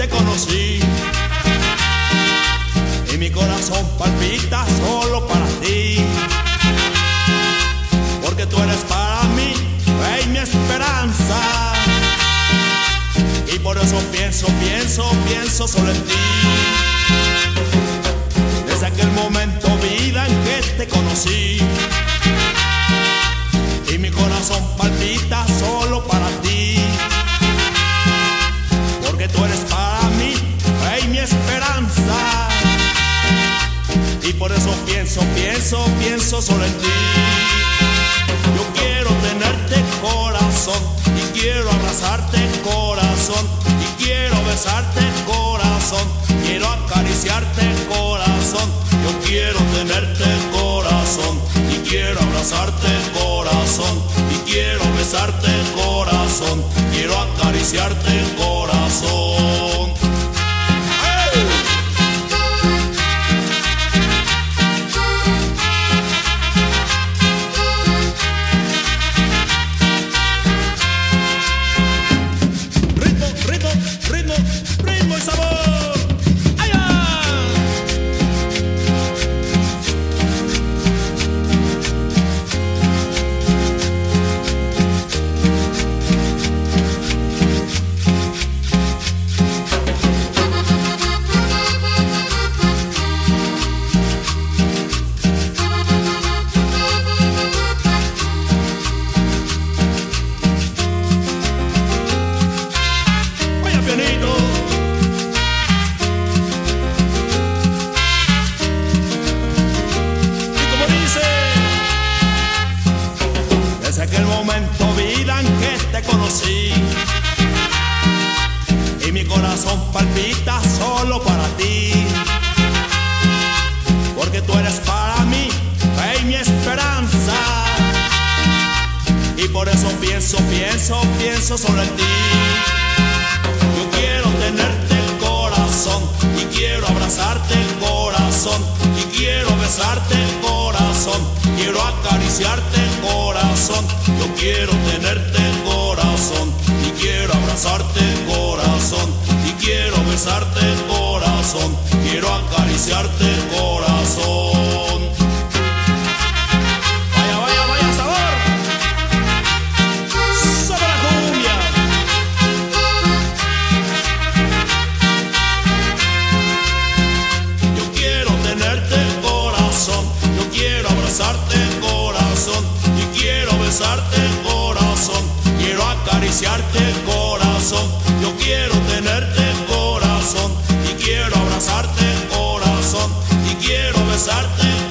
te conocí. Y mi corazón palpita solo para ti. Porque tú eres para mí, rey, mi esperanza. Y por eso pienso, pienso, pienso solo en ti. Eso pienso, pienso, pienso solo en ti. Yo quiero tenerte corazón y quiero abrazarte corazón y quiero besarte corazón, quiero acariciarte corazón. Yo quiero tenerte corazón y quiero abrazarte corazón y quiero besarte corazón, quiero acariciarte corazón. Desde aquel momento, vida, en que te conocí. Y mi corazón palpita solo para ti. Porque tú eres para mí, rey, mi esperanza. Y por eso pienso, pienso, pienso solo en ti. Yo quiero tenerte el corazón y quiero abrazarte el corazón y quiero besarte el corazón, quiero acariciarte el corazón. Yo quiero tenerte corazón y quiero abrazarte corazón y quiero besarte corazón, quiero acariciarte corazón. Corazón, yo quiero tenerte corazón y quiero abrazarte corazón y quiero besarte